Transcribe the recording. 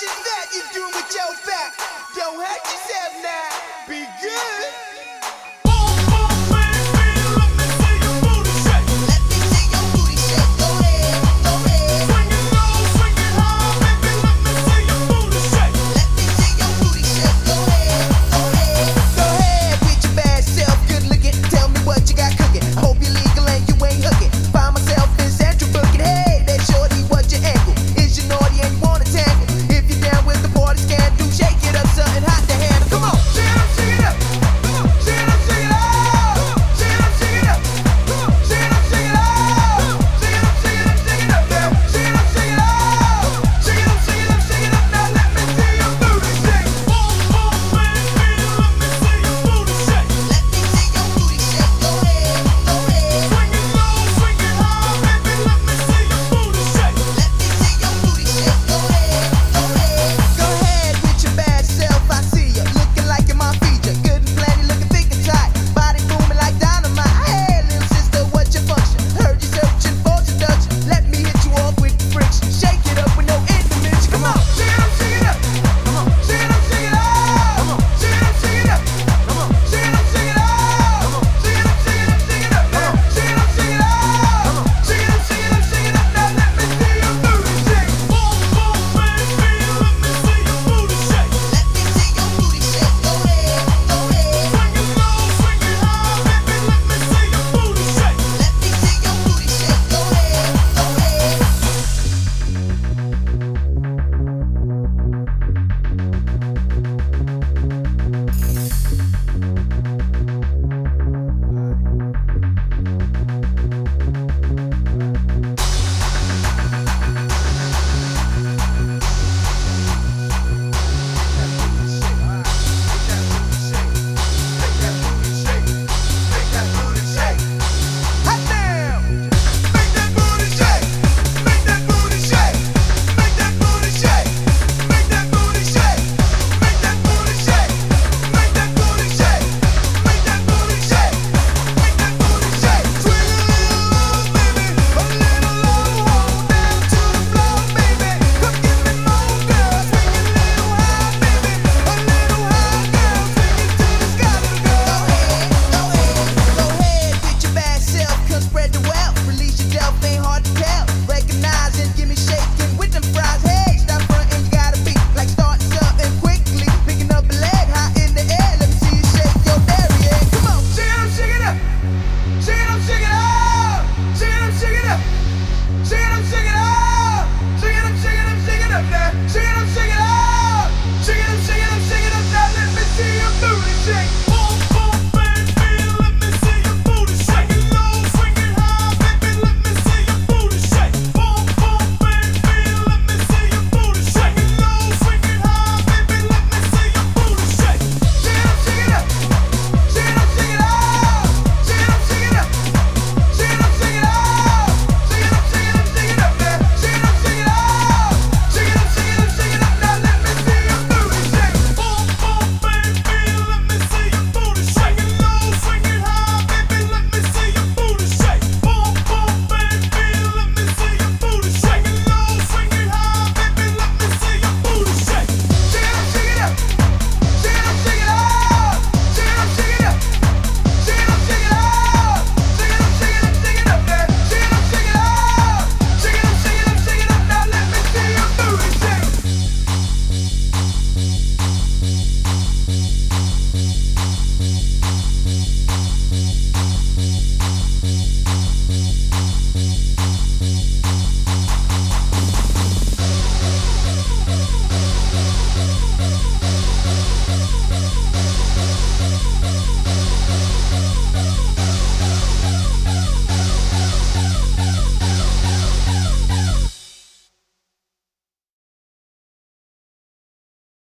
shit that you do with your back. Don't hurt yourself now.